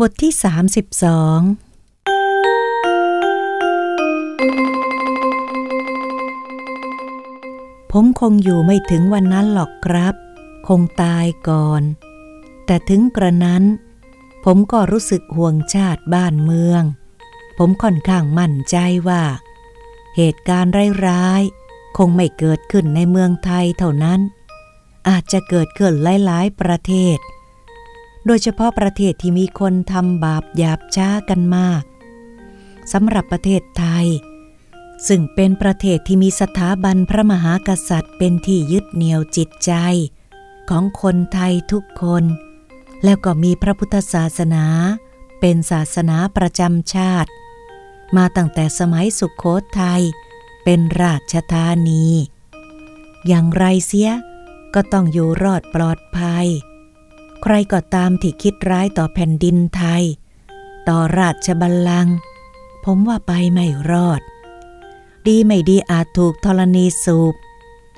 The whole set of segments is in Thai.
บทที่ 32 ผมคงอยู่ไม่ถึงวันนั้นหรอกครับ คงตายก่อน แต่ถึงกระนั้น ผมก็รู้สึกห่วงชาติบ้านเมือง ผมค่อนข้างมั่นใจว่า เหตุการณ์ร้ายๆ คงไม่เกิดขึ้นในเมืองไทยเท่านั้น อาจจะเกิดขึ้นหลายๆประเทศ โดยเฉพาะประเทศที่มีคนทำบาปหยาบช้ากันมากสำหรับประเทศไทย ซึ่งเป็นประเทศที่มีสถาบันพระมหากษัตริย์เป็นที่ยึดเหนี่ยวจิตใจ ของคนไทยทุกคน แล้วก็มีพระพุทธศาสนา เป็นศาสนาประจำชาติ มาตั้งแต่สมัยสุขโขทยัยเป็นราชธานี อย่างไรเสียก็ต้องอยู่รอดปลอดภัย ใครก็ตามที่คิดร้ายต่อแผ่นดินไทย ต่อราชบัลลังก์ผมว่าไปไม่รอด ดีไม่ดีอาจถูกธรณีสูบ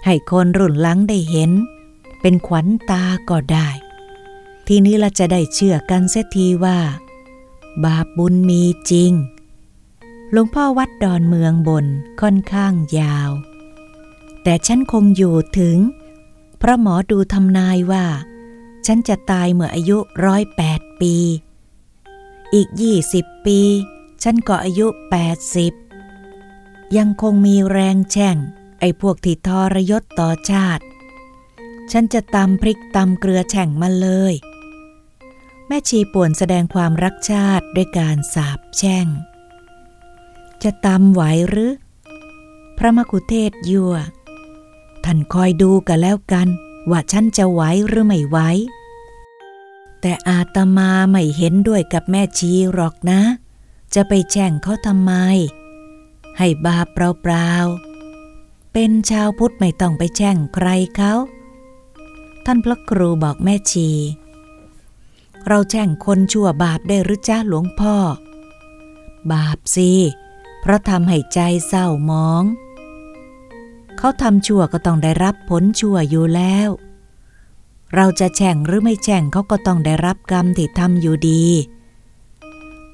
ให้คนรุ่นหลังได้เห็น เป็นขวัญตาก็ได้ ทีนี้เราจะได้เชื่อกันเสียทีว่า บาปบุญมีจริงหลวงพ่อวัดดอนเมืองบนค่อนข้างยาว แต่ฉันคงอยู่ถึง เพราะหมอดูทำนายว่า ฉันจะตายเมื่ออายุร้อยแปดปี อีกยี่สิบปี ฉันก็อายุแปดสิบยังคงมีแรงแช่ง ไอ้พวกที่ทรยศต่อชาติ ฉันจะตำพริกตำเกลือแช่งมาเลย แม่ชีป่วนแสดงความรักชาติด้วยการสาบแช่ง จะตำไหวหรือ พระมกุเทศยั่ว ท่านคอยดูกันแล้วกัน ว่าฉันจะไหวหรือไม่ไหวแต่อาตมาไม่เห็นด้วยกับแม่ชีหรอกนะ จะไปแช่งเขาทำไม ให้บาปเปล่าๆ เป็นชาวพุทธไม่ต้องไปแช่งใครเขา ท่านพระครูบอกแม่ชี เราแช่งคนชั่วบาปได้หรือจ้าหลวงพ่อ บาปสิ เพราะทำให้ใจเศร้ามอง เขาทำชั่วก็ต้องได้รับผลชั่วอยู่แล้ว เราจะแช่งหรือไม่แช่งเขาก็ต้องได้รับกรรมที่ทำอยู่ดี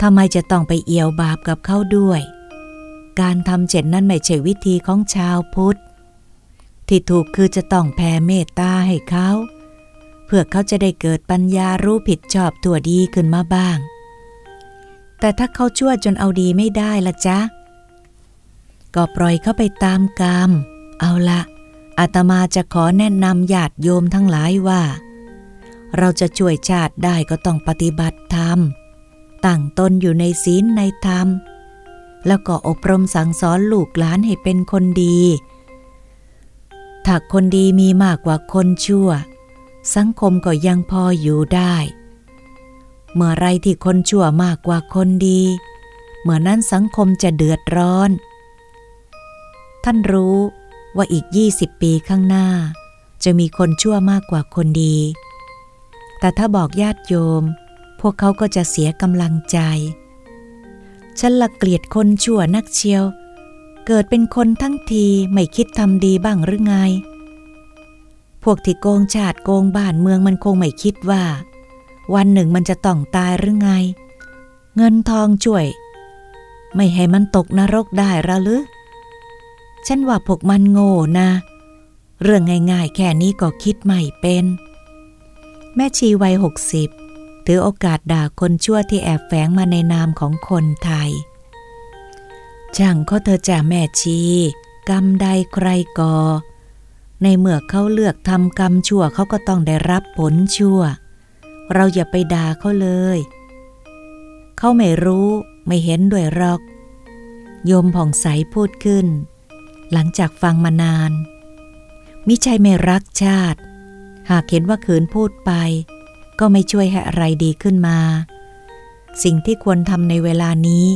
ทำไมจะต้องไปเอี่ยวบาปกับเขาด้วย การทำเจ็ดนั้นไม่ใช่วิธีของชาวพุทธ ที่ถูกคือจะต้องแผ่เมตตาให้เขา เพื่อเขาจะได้เกิดปัญญารู้ผิดชอบตัวดีขึ้นมาบ้าง แต่ถ้าเขาชั่วจนเอาดีไม่ได้ละจ๊ะ ก็ปล่อยเขาไปตามกรรม เอาละอาตมาจะขอแนะนำญาติโยมทั้งหลายว่า เราจะช่วยชาติได้ก็ต้องปฏิบัติธรรม ตั้งตนอยู่ในศีลในธรรม แล้วก็อบรมสั่งสอนลูกหลานให้เป็นคนดี ถ้าคนดีมีมากกว่าคนชั่ว สังคมก็ยังพออยู่ได้ เมื่อไรที่คนชั่วมากกว่าคนดี เมื่อนั้นสังคมจะเดือดร้อน ท่านรู้ ว่าอีก 20 ปีข้างหน้า จะมีคนชั่วมากกว่าคนดี แต่ถ้าบอกญาติโยม พวกเขาก็จะเสียกำลังใจ ฉันละเกลียดคนชั่วนักเชียว เกิดเป็นคนทั้งทีไม่คิดทำดีบ้างหรือไง พวกที่โกงชาติโกงบ้านเมืองมันคงไม่คิดว่า วันหนึ่งมันจะต้องตายหรือไง เงินทองช่วย ไม่ให้มันตกนรกได้ระหรือ ฉันว่าพวกมันโง่นะ เรื่องง่ายๆ แค่นี้ก็คิดไม่เป็น แม่ชีวัยหกสิบถือโอกาสด่าคนชั่วที่แอบแฝงมาในนามของคนไทย ช่างเขาเธอจ่าแม่ชี กรรมใดใครก่อ ในเมื่อเขาเลือกทำกรรมชั่วเขาก็ต้องได้รับผลชั่ว เราอย่าไปด่าเขาเลย เขาไม่รู้ไม่เห็นด้วยหรอก โยมผ่องใสพูดขึ้น หลังจากฟังมานาน มิใช่ไม่รักชาติ หากเห็นว่าขืนพูดไป ก็ไม่ช่วยให้อะไรดีขึ้นมา สิ่งที่ควรทำในเวลานี้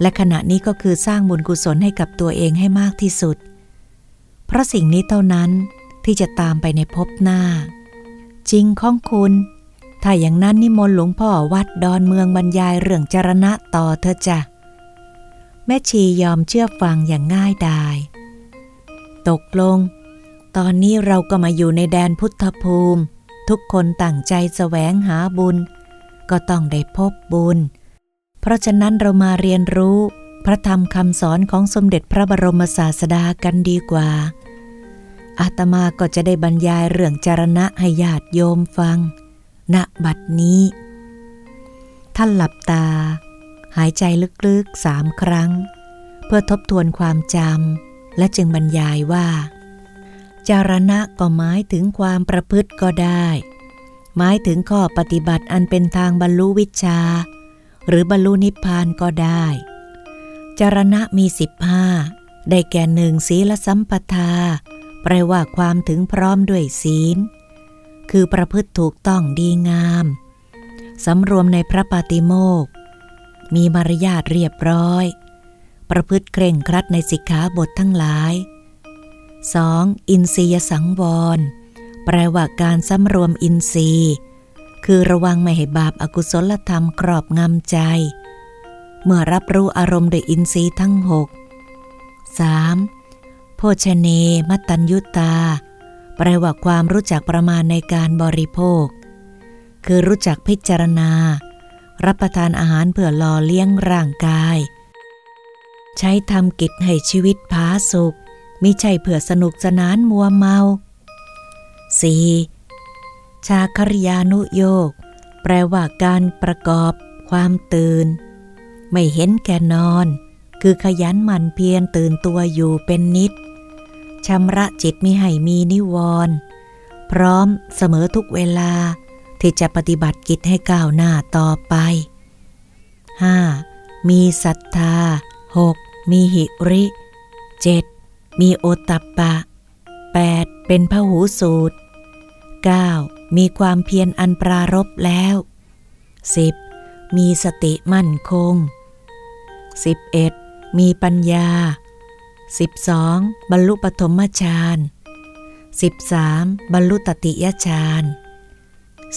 และขณะนี้ก็คือสร้างบุญกุศลให้กับตัวเองให้มากที่สุด เพราะสิ่งนี้เท่านั้นที่จะตามไปในภพหน้า จริงของคุณ ถ้าอย่างนั้นนิมนต์หลวงพ่อวัดดอนเมืองบรรยายเรื่องจรณะต่อเธอจ้ะแม่ชียอมเชื่อฟังอย่างง่ายดาย ตกลง ตอนนี้เราก็มาอยู่ในแดนพุทธภูมิ ทุกคนตั้งใจแสวงหาบุญ ก็ต้องได้พบบุญ เพราะฉะนั้นเรามาเรียนรู้พระธรรมคำสอนของสมเด็จพระบรมศาสดากันดีกว่า อาตมาก็จะได้บรรยายเรื่องจารณะให้ญาติโยมฟัง ณ บัดนี้ ท่านหลับตา หายใจลึกๆสามครั้ง เพื่อทบทวนความจำ และจึงบรรยายว่า จารณะก็หมายถึงความประพฤติก็ได้ หมายถึงข้อปฏิบัติอันเป็นทางบรรลุวิชา หรือบรรลุนิพพานก็ได้ จารณะมีสิบห้าได้แก่หนึ่งศีลสัมปทา แปลว่าความถึงพร้อมด้วยศีล คือประพฤติถูกต้องดีงามสำรวมในพระปาติโมกมีมารยาทเรียบร้อย ประพฤติเคร่งครัดในสิกขาบททั้งหลาย 2. อินทรียสังวร แปลว่าการสำรวมอินทรีย์ คือระวังไม่ให้บาปอากุศลธรรมครอบงำใจ เมื่อรับรู้อารมณ์โดยอินทรีย์ทั้งหก 3. โภชเนมัตตัญยุตา แปลว่าความรู้จักประมาณในการบริโภค คือรู้จักพิจารณา รับประทานอาหารเพื่อหล่อเลี้ยงร่างกาย ใช้ทำกิจให้ชีวิตผาสุขมิใช่เพื่อสนุกสนานมัวเมา 4. ชาคริยานุโยก แปลว่าการประกอบความตื่น ไม่เห็นแก่นอน คือขยันหมั่นเพียรตื่นตัวอยู่เป็นนิดชำระจิตมิให้มีนิวรณ์พร้อมเสมอทุกเวลาที่จะปฏิบัติกิจให้ก้าวหน้าต่อไป 5. มีศรัทธา 6. มีหิริ 7. มีโอตัปปะ 8. เป็นพหูสูตร 9. มีความเพียรอันปรารบแล้ว 10. มีสติมั่นคง 11. มีปัญญา 12. บรรลุปฐมฌาน 13. บรรลุตติยฌาน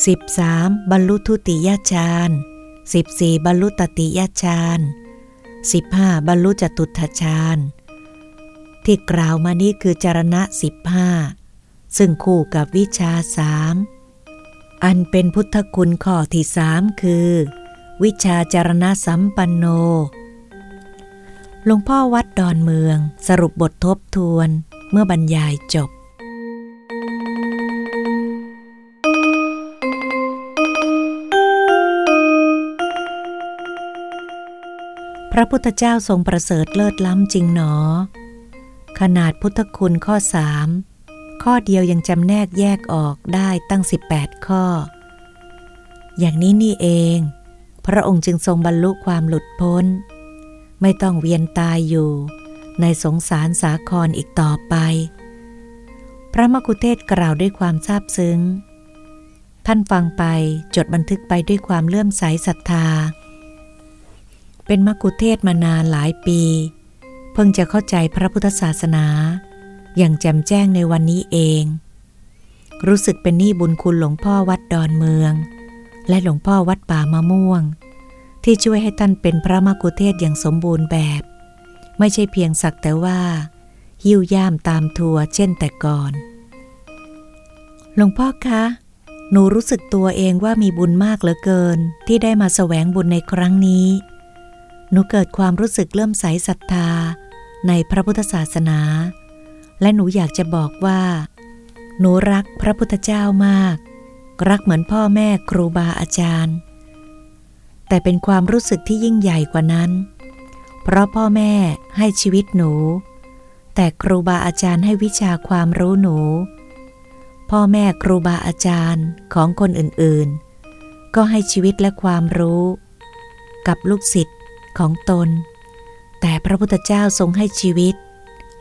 13. บรรลุทุติยฌาน 14. บรรลุตติยฌาน 15. บห้าบรรลุจตุตฌานที่กล่าวมานี้คือจารณะ15ซึ่งคู่กับวิชาสามอันเป็นพุทธคุณข้อที่สามคือ วิชาจารณะสัมปันโนหลวงพ่อวัดดอนเมืองสรุปบททบทวนเมื่อบรรยายจบ ระพุทธเจ้าทรงประเสริฐเลิศล้ำจริงหนอ ขนาดพุทธคุณข้อสามข้อเดียวยังจำแนกแยกออกได้ตั้ง 18 ข้อ อย่างนี้นี่เอง พระองค์จึงทรงบรรลุความหลุดพ้น ไม่ต้องเวียนตายอยู่ ในสงสารสาครอีกต่อไป พระมกุเทศกล่าวด้วยความซาบซึ้ง ท่านฟังไปจดบันทึกไปด้วยความเลื่อมใสศรัทธา เป็นมกุเทศมานานหลายปี เพิ่งจะเข้าใจพระพุทธศาสนา อย่างแจ่มแจ้งในวันนี้เอง รู้สึกเป็นหนี้บุญคุณหลวงพ่อวัดดอนเมือง และหลวงพ่อวัดป่ามะม่วง ที่ช่วยให้ท่านเป็นพระมกุเทศอย่างสมบูรณ์แบบ ไม่ใช่เพียงสักแต่ว่า หิ้วย่ามตามทัวเช่นแต่ก่อน หลวงพ่อคะหนูรู้สึกตัวเองว่ามีบุญมากเหลือเกิน ที่ได้มาแสวงบุญในครั้งนี้ หนูเกิดความรู้สึกเลื่อมใสศรัทธาในพระพุทธศาสนา และหนูอยากจะบอกว่า หนูรักพระพุทธเจ้ามาก รักเหมือนพ่อแม่ครูบาอาจารย์ แต่เป็นความรู้สึกที่ยิ่งใหญ่กว่านั้น เพราะพ่อแม่ให้ชีวิตหนู แต่ครูบาอาจารย์ให้วิชาความรู้หนู พ่อแม่ครูบาอาจารย์ของคนอื่นๆ ก็ให้ชีวิตและความรู้ กับลูกศิษย์ ของตน แต่พระพุทธเจ้าทรงให้ชีวิต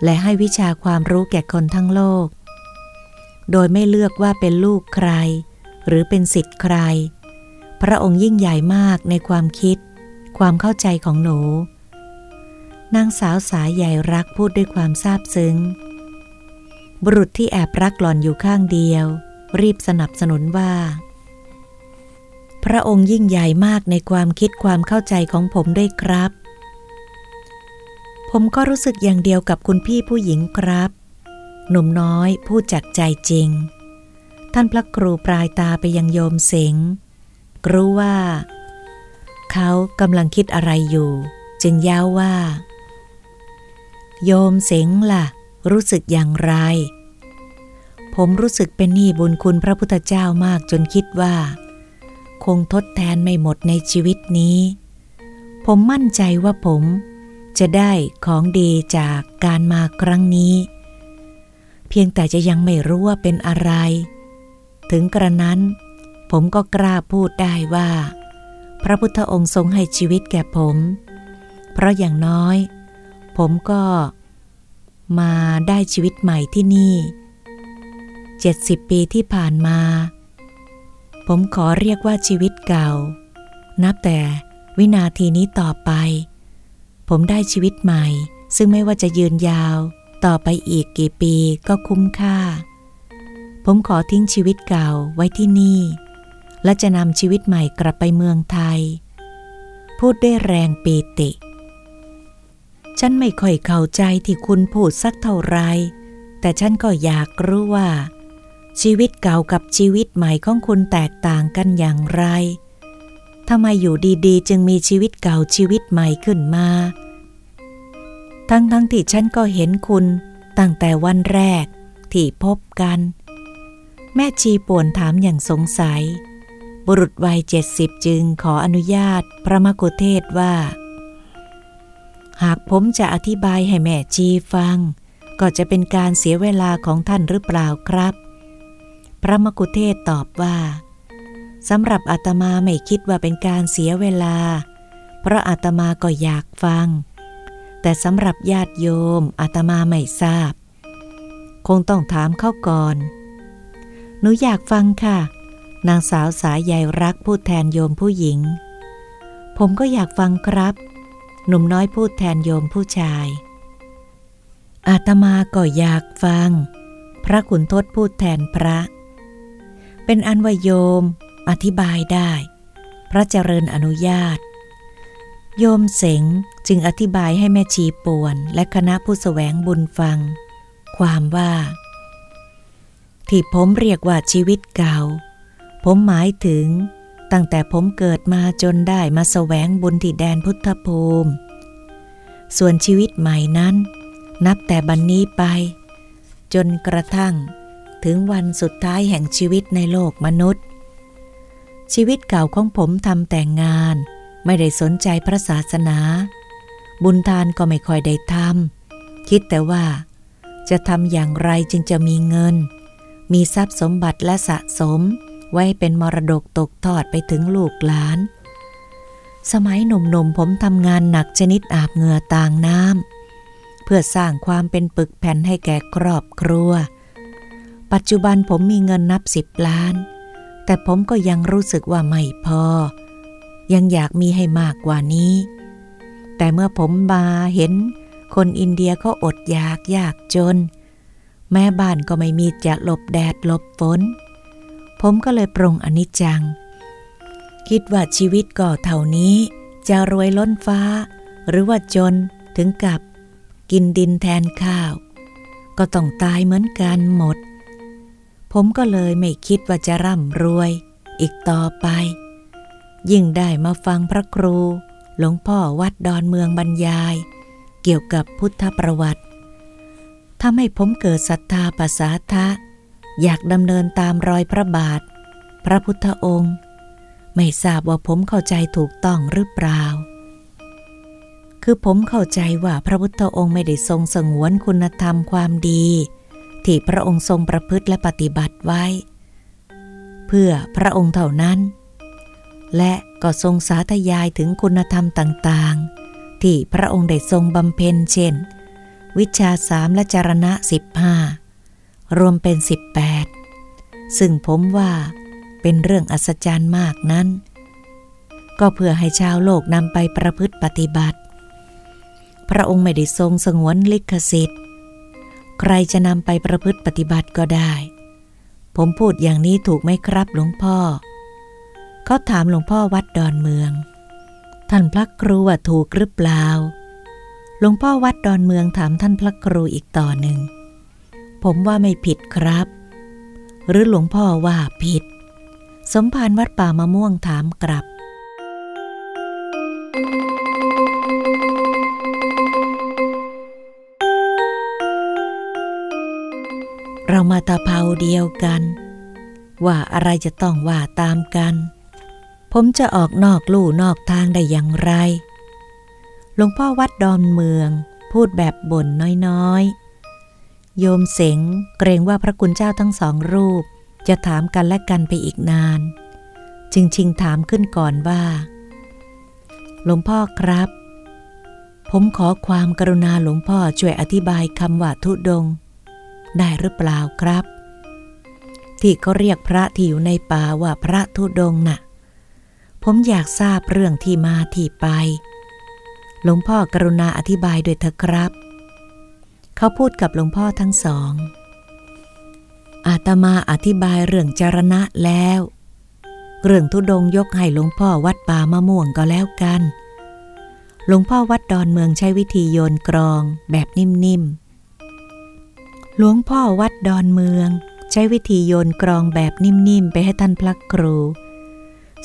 และให้วิชาความรู้แก่คนทั้งโลก โดยไม่เลือกว่าเป็นลูกใคร หรือเป็นสิทธิ์ใคร พระองค์ยิ่งใหญ่มากในความคิด ความเข้าใจของหนู นางสาวสายใหญ่รักพูดด้วยความซาบซึ้ง บุรุษที่แอบรักหล่อนอยู่ข้างเดียว รีบสนับสนุนว่า พระองค์ยิ่งใหญ่มากในความคิดความเข้าใจของผมด้วยครับ ผมก็รู้สึกอย่างเดียวกับคุณพี่ผู้หญิงครับ หนุ่มน้อยพูดจากใจจริง ท่านพระครูปลายตาไปยังโยมเสงรู้ว่า เขากำลังคิดอะไรอยู่ จึงย้าวว่า โยมเสงละ่ะ รู้สึกอย่างไร ผมรู้สึกเป็นหนี้บุญคุณพระพุทธเจ้ามากจนคิดว่า คงทดแทนไม่หมดในชีวิตนี้ ผมมั่นใจว่าผมจะได้ของดีจากการมาครั้งนี้ เพียงแต่จะยังไม่รู้ว่าเป็นอะไร ถึงกระนั้น ผมก็กล้าพูดได้ว่า พระพุทธองค์ทรงให้ชีวิตแก่ผม เพราะอย่างน้อย ผมก็มาได้ชีวิตใหม่ที่นี่ 70 ปีที่ผ่านมา ผมขอเรียกว่าชีวิตเก่า นับแต่วินาทีนี้ต่อไป ผมได้ชีวิตใหม่ ซึ่งไม่ว่าจะยืนยาว ต่อไปอีกกี่ปีก็คุ้มค่า ผมขอทิ้งชีวิตเก่าไว้ที่นี่ และจะนำชีวิตใหม่กลับไปเมืองไทย พูดได้แรงปีติ ฉันไม่ค่อยเข้าใจที่คุณพูดสักเท่าไร แต่ฉันก็อยากรู้ว่า ชีวิตเก่ากับชีวิตใหม่ของคุณแตกต่างกันอย่างไรทำไมอยู่ดีๆ จึงมีชีวิตเก่าชีวิตใหม่ขึ้นมา ทั้งๆทที่ฉันก็เห็นคุณตั้งแต่วันแรกที่พบกัน แม่ชีป่วนถามอย่างสงสัย บุรุษวัยเจ็ดสิบจึงขออนุญาตพระมกุเทศว่า หากผมจะอธิบายให้แม่ชีฟัง ก็จะเป็นการเสียเวลาของท่านหรือเปล่าครับ พระมกุเทศตอบว่าสำหรับอาตมาไม่คิดว่าเป็นการเสียเวลา เพราะอาตมาก็อยากฟัง แต่สำหรับญาติโยมอาตมาไม่ทราบ คงต้องถามเข้าก่อน หนูอยากฟังค่ะ นางสาวสายใยรักพูดแทนโยมผู้หญิง ผมก็อยากฟังครับ หนุ่มน้อยพูดแทนโยมผู้ชาย อาตมาก็อยากฟัง พระขุนทศพูดแทนพระ เป็นอันวโยม อธิบายได้ พระเจริญอนุญาต โยมเสงจึงอธิบายให้แม่ชีป่วนและคณะผู้สแสวงบุญฟัง ความว่า ที่ผมเรียกว่าชีวิตเก่า ผมหมายถึง ตั้งแต่ผมเกิดมาจนได้มาสแสวงบุญที่แดนพุทธภูมิ ส่วนชีวิตใหม่นั้น นับแต่บันนี้ไป จนกระทั่ง ถึงวันสุดท้ายแห่งชีวิตในโลกมนุษย์ ชีวิตเก่าของผมทำแต่งงาน ไม่ได้สนใจพระศาสนา บุญทานก็ไม่ค่อยได้ทำคิดแต่ว่า จะทำอย่างไรจึงจะมีเงิน มีทรัพย์สมบัติและสะสม ไว้เป็นมรดกตกทอดไปถึงลูกหลาน สมัยหนุ่มๆผมทำงานหนักชนิดอาบเหงื่อต่างน้ำเพื่อสร้างความเป็นปึกแผ่นให้แก่ครอบครัว ปัจจุบันผมมีเงินนับสิบล้าน แต่ผมก็ยังรู้สึกว่าไม่พอ ยังอยากมีให้มากกว่านี้ แต่เมื่อผมมาเห็น คนอินเดียเขาอดอยากยากจน แม่บ้านก็ไม่มีจะหลบแดดหลบฝน ผมก็เลยปรงอนิจจัง คิดว่าชีวิตก็เท่านี้ จะรวยล้นฟ้า หรือว่าจนถึงกับ กินดินแทนข้าว ก็ต้องตายเหมือนกันหมด ผมก็เลยไม่คิดว่าจะร่ำรวย อีกต่อไป ยิ่งได้มาฟังพระครู หลวงพ่อวัดดอนเมืองบรรยาย เกี่ยวกับพุทธประวัติทำให้ผมเกิดศรัทธาภาษาทะ อยากดำเนินตามรอยพระบาท พระพุทธองค์ ไม่ทราบว่าผมเข้าใจถูกต้องหรือเปล่า คือผมเข้าใจว่าพระพุทธองค์ไม่ได้ทรงสงวนคุณธรรมความดี ที่พระองค์ทรงประพฤติและปฏิบัติไว้ เพื่อพระองค์เท่านั้น และก็ทรงสาธยายถึงคุณธรรมต่างๆ ที่พระองค์ได้ทรงบำเพ็ญเช่น วิชาสามและจารณะสิบห้ารวมเป็นสิบแปดซึ่งผมว่าเป็นเรื่องอัศจรรย์มากนั้น ก็เพื่อให้ชาวโลกนำไปประพฤติปฏิบัติ พระองค์ไม่ได้ทรงสงวนลิขสิทธิ์ ใครจะนำไปประพฤติปฏิบัติก็ได้ ผมพูดอย่างนี้ถูกไหมครับหลวงพ่อ เขาถามหลวงพ่อวัดดอนเมือง ท่านพระครูว่าถูกหรือเปล่า หลวงพ่อวัดดอนเมืองถามท่านพระครูอีกต่อหนึ่ง ผมว่าไม่ผิดครับ หรือหลวงพ่อว่าผิด สมภารวัดป่ามะม่วงถามกลับ มาตาเผาเดียวกัน ว่าอะไรจะต้องว่าตามกัน ผมจะออกนอกลู่นอกทางได้อย่างไร หลวงพ่อวัดดอนเมืองพูดแบบบ่นน้อยๆ โยมเสงเกรงว่าพระคุณเจ้าทั้งสองรูป จะถามกันและกันไปอีกนาน จึงชิงถามขึ้นก่อนว่า หลวงพ่อครับ ผมขอความกรุณาหลวงพ่อช่วยอธิบายคำว่าทุดง ได้หรือเปล่าครับ ที่เขาเรียกพระที่อยู่ในป่าว่าพระทุดงนะ่ะ ผมอยากทราบเรื่องที่มาที่ไป หลวงพ่อกรุณาอธิบายด้วยเถอะครับ เขาพูดกับหลวงพ่อทั้งสอง อาตมาอธิบายเรื่องจารณะแล้ว เรื่องทุดงยกให้หลวงพ่อวัดป่ามะม่วงก็แล้วกันหลวงพ่อวัดดอนเมืองใช้วิธีโยนกรองแบบนิ่มๆ หลวงพ่อวัดดอนเมือง ใช้วิธีโยนกรองแบบนิ่มๆ ไปให้ท่านพระครู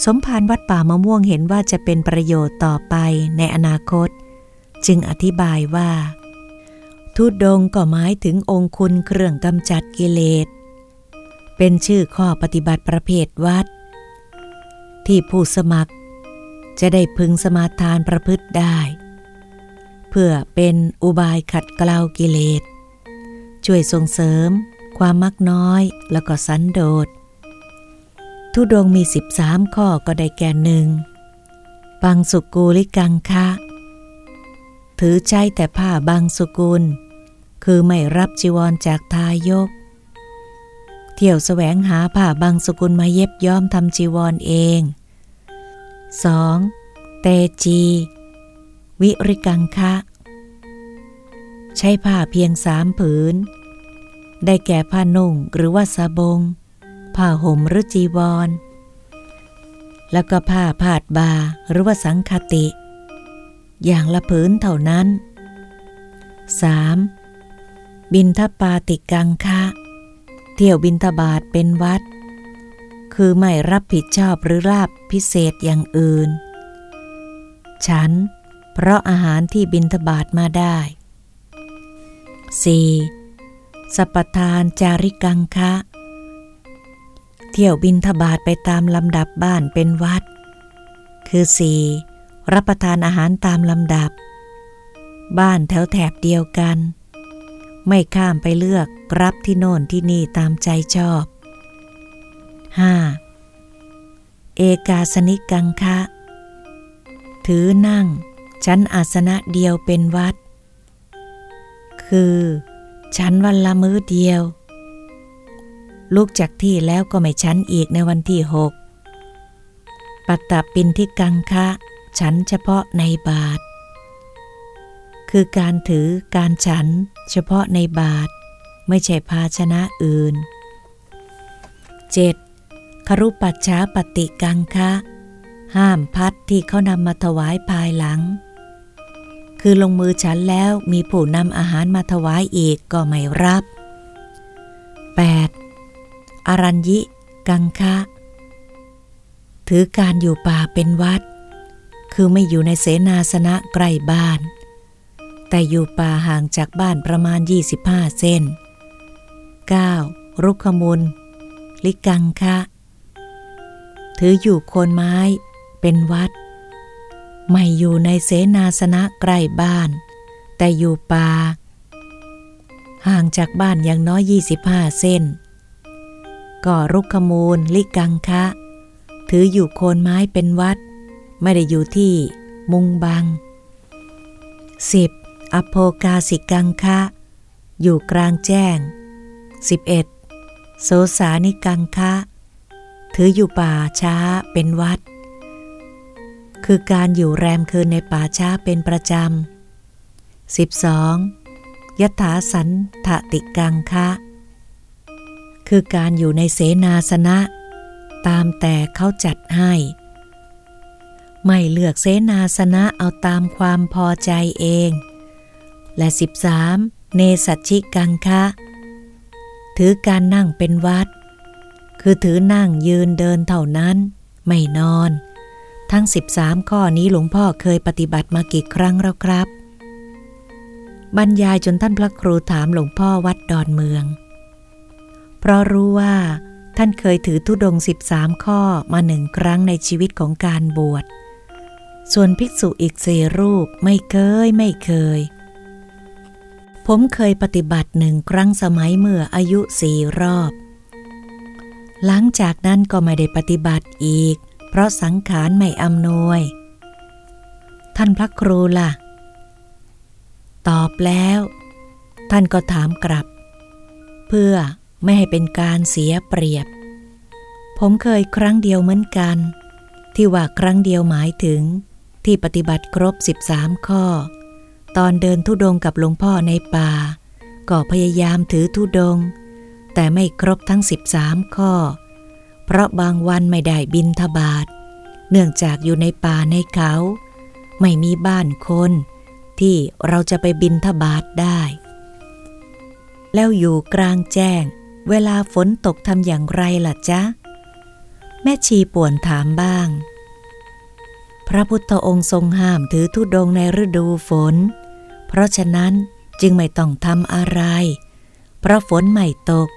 สมภารวัดป่ามะม่วงเห็นว่าจะเป็นประโยชน์ต่อไปในอนาคต จึงอธิบายว่า ทุดงก็หมายถึงองคุณเครื่องกำจัดกิเลส เป็นชื่อข้อปฏิบัติประเภทวัด ที่ผู้สมัคร จะได้พึงสมาทานประพฤติได้ เพื่อเป็นอุบายขัดเกลากิเลส ช่วยส่งเสริม ความมักน้อยแล้วก็สันโดษ ทุดงมีสิบสามข้อก็ได้แก่หนึ่ง ปังสุกูลิกังคะ ถือใจแต่ผ้าบางสุกุล คือไม่รับจีวรจากทายก เที่ยวแสวงหาผ้าบางสกุลมาเย็บย้อมทำจีวรเอง 2. เตจี วิริกังคะ ใช้ผ้าเพียงสามผืน ได้แก่ผ้านุ่งหรือว่าสบง ผ้าห่มหรือจีวร แล้วก็ผ้าผาดบาหรือว่าสังคติ อย่างละผืนเท่านั้น 3. บินทปาติกังคะ เที่ยวบินทบาทเป็นวัด คือไม่รับผิดชอบหรือราบพิเศษอย่างอื่น ฉัน เพราะอาหารที่บินทบาทมาได้ 4. สัปทานจาริกังคะ เที่ยวบินทบาทไปตามลำดับบ้านเป็นวัด คือ 4. รับประทานอาหารตามลำดับ บ้านแถวแถบเดียวกัน ไม่ข้ามไปเลือกรับที่โน่นที่นี่ตามใจชอบ 5. เอกาสนิกังคะ ถือนั่ง ชั้นอาสนะเดียวเป็นวัด คือชันวันละมื้อเดียวลูกจากที่แล้วก็ไม่ชันอีกในวันที่หกปัตตปินที่กังคะชันเฉพาะในบาท คือการถือการฉันเฉพาะในบาท ไม่ใช่ภาชนะอื่น 7. ครุปัจฉาปฏิกังคะ ห้ามพัดที่เขานำมาถวายภายหลัง คือลงมือฉันแล้วมีผู้นำอาหารมาถวายอีกก็ไม่รับ 8. อรัญญิกังคะ ถือการอยู่ป่าเป็นวัด คือไม่อยู่ในเสนาสนะใกล้บ้าน แต่อยู่ป่าห่างจากบ้านประมาณ 25 เส้น 9. รุกขมุลลิกังคะ ถืออยู่โคนไม้เป็นวัด ไม่อยู่ในเสนาสนะใกล้บ้าน แต่อยู่ป่าห่างจากบ้านอย่างน้อย 25 เส้น ก็รุกขมูลลิกังคะ ถืออยู่โคนไม้เป็นวัด ไม่ได้อยู่ที่มุงบัง 10. อโภกาสิกังคะ อยู่กลางแจ้ง 11. โสสานิกังคะ ถืออยู่ป่าช้าเป็นวัด คือการอยู่แรมคืนในป่าช้าเป็นประจำ 12. ยถาสันทติกังคะ คือการอยู่ในเสนาสนะ ตามแต่เขาจัดให้ ไม่เลือกเสนาสนะเอาตามความพอใจเอง และ 13. เนสัชิกังคะ ถือการนั่งเป็นวัด คือถือนั่งยืนเดินเท่านั้น ไม่นอน ทั้ง 13 ข้อนี้หลวงพ่อเคยปฏิบัติมากี่ครั้งแล้วครับ บรรยายจนท่านพระครูถามหลวงพ่อวัดดอนเมือง เพราะรู้ว่าท่านเคยถือทุดง 13 ข้อมาหนึ่งครั้งในชีวิตของการบวช ส่วนภิกษุอีกสี่รูปไม่เคยไม่เคย ผมเคยปฏิบัติหนึ่งครั้งสมัยเมื่ออายุสี่รอบ หลังจากนั้นก็ไม่ได้ปฏิบัติอีกเพราะสังขารไม่อำนวย ท่านพระครูล่ะ ตอบแล้ว ท่านก็ถามกลับ เพื่อไม่ให้เป็นการเสียเปรียบ ผมเคยครั้งเดียวเหมือนกัน ที่ว่าครั้งเดียวหมายถึงที่ปฏิบัติครบ 13 ข้อ ตอนเดินทุดงกับหลวงพ่อในป่า ก็พยายามถือทุดง แต่ไม่ครบทั้ง 13 ข้อ เพราะบางวันไม่ได้บินทบาท เนื่องจากอยู่ในป่าในเขา ไม่มีบ้านคน ที่เราจะไปบินทบาทได้ แล้วอยู่กลางแจ้ง เวลาฝนตกทำอย่างไรล่ะจ๊ะ แม่ชีป่วนถามบ้าง พระพุทธองค์ทรงห้ามถือธุดงในฤดูฝน เพราะฉะนั้นจึงไม่ต้องทำอะไร เพราะฝนไม่ตก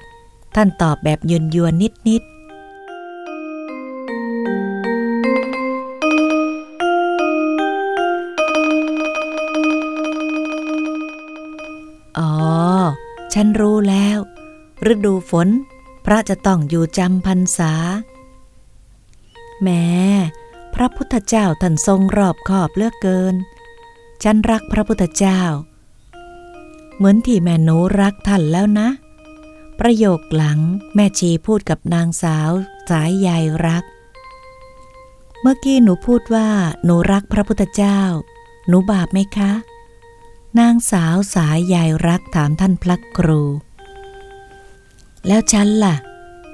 ท่านตอบแบบยนยวนนิดนิ ฉันรู้แล้ว ฤดูฝน พระจะต้องอยู่จำพรรษา แม้พระพุทธเจ้าท่านทรงรอบขอบเลือกเกิน ฉันรักพระพุทธเจ้า เหมือนที่แม่หนูรักท่านแล้วนะ ประโยคหลังแม่ชีพูดกับนางสาวสายใยรัก เมื่อกี้หนูพูดว่าหนูรักพระพุทธเจ้า หนูบาปไหมคะ นางสาวสายใยรักถามท่านพระครู แล้วฉันล่ะ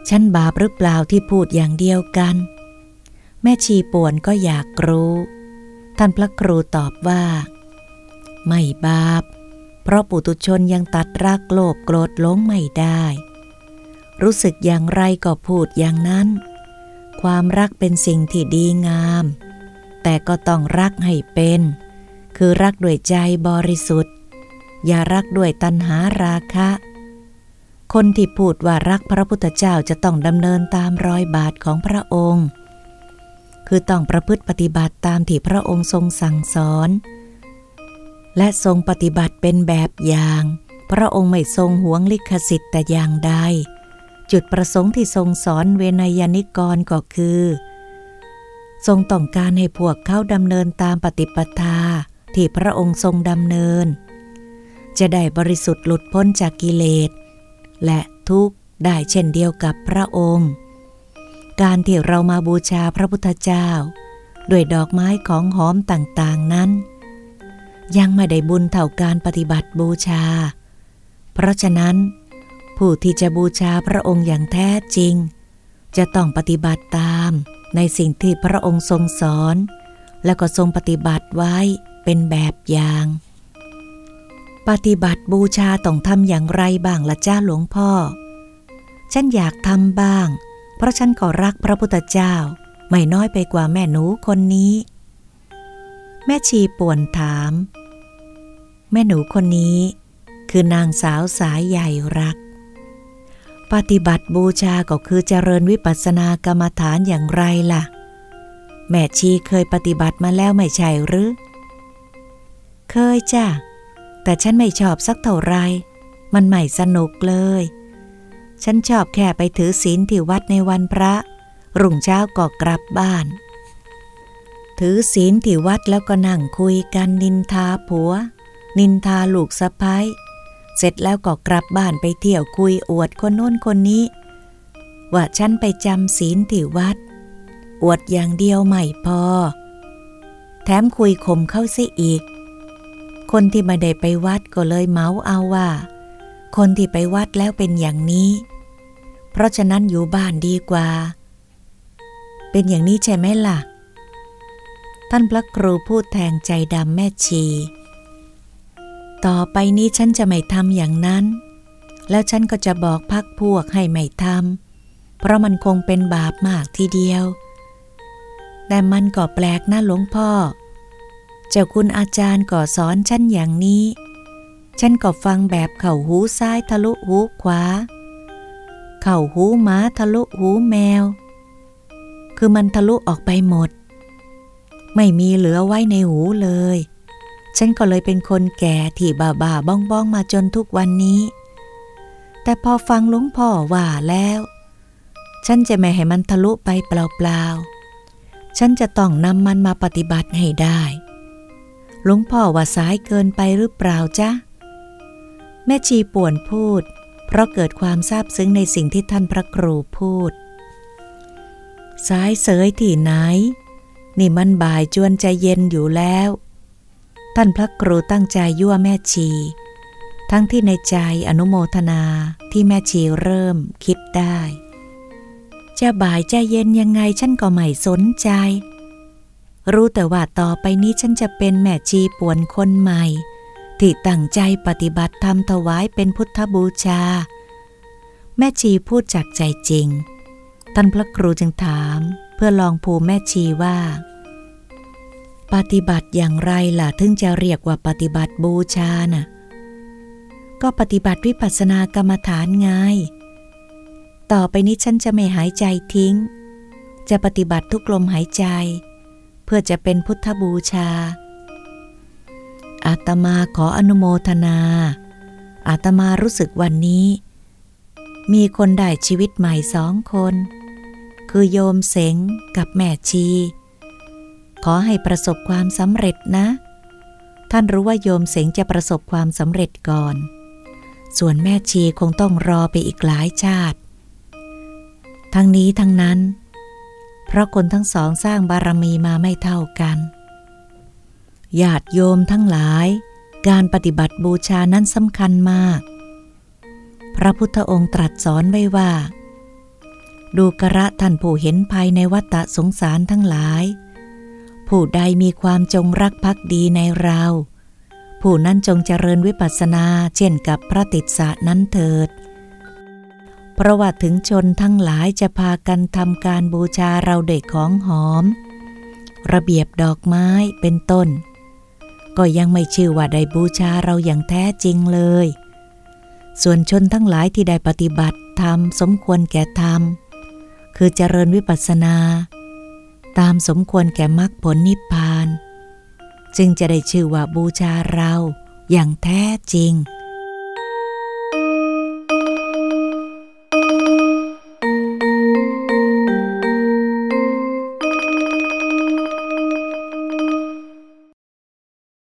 ฉันบาปหรือเปล่าที่พูดอย่างเดียวกัน แม่ชีป่วนก็อยากรู้ ท่านพระครูตอบว่า ไม่บาป เพราะปุตุชนยังตัดรักโลภโกรธหลงไม่ได้ รู้สึกอย่างไรก็พูดอย่างนั้น ความรักเป็นสิ่งที่ดีงาม แต่ก็ต้องรักให้เป็น คือรักด้วยใจบริสุทธิ์ อย่ารักด้วยตัณหาราคะ คนที่พูดว่ารักพระพุทธเจ้าจะต้องดำเนินตามรอยบาทของพระองค์ คือต้องประพฤติปฏิบัติตามที่พระองค์ทรงสั่งสอน และทรงปฏิบัติเป็นแบบอย่าง พระองค์ไม่ทรงหวงลิขสิทธิ์แต่อย่างใด จุดประสงค์ที่ทรงสอนเวนยนิกรก็คือ ทรงต้องการให้พวกเขาดำเนินตามปฏิปทา ที่พระองค์ทรงดำเนิน จะได้บริสุทธิ์หลุดพ้นจากกิเลส และทุกข์ได้เช่นเดียวกับพระองค์ การที่เรามาบูชาพระพุทธเจ้า ด้วยดอกไม้ของหอมต่างๆนั้น ยังไม่ได้บุญเท่าการปฏิบัติบูชา เพราะฉะนั้น ผู้ที่จะบูชาพระองค์อย่างแท้จริง จะต้องปฏิบัติตามในสิ่งที่พระองค์ทรงสอน และก็ทรงปฏิบัติไว้ เป็นแบบอย่าง ปฏิบัติบูชาต้องทำอย่างไรบ้างละจ้าหลวงพ่อ ฉันอยากทำบ้าง เพราะฉันก็รักพระพุทธเจ้า ไม่น้อยไปกว่าแม่หนูคนนี้ แม่ชีป่วนถาม แม่หนูคนนี้ คือนางสาวสายใหญ่รัก ปฏิบัติบูชาก็คือเจริญวิปัสสนากรรมฐานอย่างไรล่ะแม่ชีเคยปฏิบัติมาแล้วไม่ใช่หรือ เคยจ้ะ แต่ฉันไม่ชอบสักเท่าไร มันไม่สนุกเลย ฉันชอบแค่ไปถือศีลที่วัดในวันพระ รุ่งเช้าก็กลับบ้าน ถือศีลที่วัดแล้วก็นั่งคุยกันนินทาผัว นินทาลูกสะพ้ายเสร็จแล้วก็กลับบ้านไปเที่ยวคุยอวดคนโน้นคนนี้ ว่าฉันไปจำศีลที่วัด อวดอย่างเดียวไม่พอ แถมคุยข่มเข้าซิอีก คนที่ไม่ได้ไปวัดก็เลยเมาเอาว่า คนที่ไปวัดแล้วเป็นอย่างนี้ เพราะฉะนั้นอยู่บ้านดีกว่า เป็นอย่างนี้ใช่ไหมล่ะ ท่านพระครูพูดแทงใจดำแม่ชี ต่อไปนี้ฉันจะไม่ทำอย่างนั้น แล้วฉันก็จะบอกพักพวกให้ไม่ทำเพราะมันคงเป็นบาปมากทีเดียว แต่มันก็แปลกนะหลวงพ่อ เจ้าคุณอาจารย์ก็สอนฉันอย่างนี้ ฉันก็ฟังแบบเข่าหูซ้ายทะลุหูขวา เข่าหูหมาทะลุหูแมว คือมันทะลุออกไปหมด ไม่มีเหลือไว้ในหูเลย ฉันก็เลยเป็นคนแก่ที่บ้าบ้าบ้องบ้องมาจนทุกวันนี้ แต่พอฟังหลวงพ่อว่าแล้ว ฉันจะไม่ให้มันทะลุไปเปล่าๆ ฉันจะต้องนำมันมาปฏิบัติให้ได้ หลวงพ่อว่าสายเกินไปหรือเปล่าจ๊ะ แม่ชีป่วนพูด เพราะเกิดความซาบซึ้งในสิ่งที่ท่านพระครูพูด สายเสยที่ไหน นี่มันบ่ายจวนใจเย็นอยู่แล้ว ท่านพระครูตั้งใจยั่วแม่ชี ทั้งที่ในใจอนุโมทนาที่แม่ชีเริ่มคิดได้ จะบ่ายจะเย็นยังไงฉันก็ไม่สนใจ รู้แต่ว่าต่อไปนี้ฉันจะเป็นแม่ชีป่วนคนใหม่ ที่ตั้งใจปฏิบัติธรรมถวายเป็นพุทธบูชา แม่ชีพูดจากใจจริง ท่านพระครูจึงถาม เพื่อลองภูแม่ชีว่า ปฏิบัติอย่างไรล่ะถึงจะเรียกว่าปฏิบัติบูชานะ่ะก็ปฏิบัติวิปัสสนากรรมฐานไง ต่อไปนี้ฉันจะไม่หายใจทิ้ง จะปฏิบัติทุกลมหายใจ พื่อจะเป็นพุทธบูชา อาตมาขออนุโมทนา อาตมารู้สึกวันนี้ มีคนได้ชีวิตใหม่สองคน คือโยมเสงกับแม่ชี ขอให้ประสบความสำเร็จนะ ท่านรู้ว่าโยมเสงจะประสบความสำเร็จก่อน ส่วนแม่ชีคงต้องรอไปอีกหลายชาติ ทั้งนี้ทั้งนั้น เพราะคนทั้งสองสร้างบารมีมาไม่เท่ากันญาติโยมทั้งหลาย การปฏิบัติบูชานั้นสำคัญมาก พระพุทธองค์ตรัสสอนไว้ว่า ดูกระท่านผู้เห็นภายในวัฏสงสารทั้งหลาย ผู้ใดมีความจงรักภักดีในเรา ผู้นั้นจงเจริญวิปัสสนาเช่นกับพระติสสะนั้นเถิด เพราะว่าถึงชนทั้งหลายจะพากันทำการบูชาเราเด็กของหอม ระเบียบดอกไม้เป็นต้น ก็ยังไม่ชื่อว่าได้บูชาเราอย่างแท้จริงเลย ส่วนชนทั้งหลายที่ได้ปฏิบัติธรรมสมควรแก่ธรรม คือเจริญวิปัสสนา ตามสมควรแก่มรรคผลนิพพาน จึงจะได้ชื่อว่าบูชาเราอย่างแท้จริง